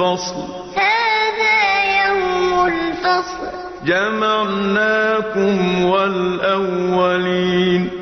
الفصل. هذا يوم الفصل. جمعناكم والأولين.